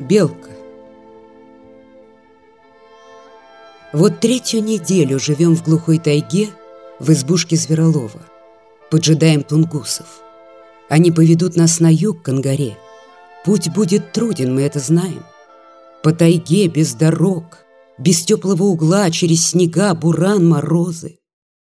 Белка. Вот третью неделю живем в глухой тайге в избушке Зверолова. Поджидаем тунгусов. Они поведут нас на юг к Ангаре. Путь будет труден, мы это знаем. По тайге без дорог, без теплого угла, через снега, буран, морозы.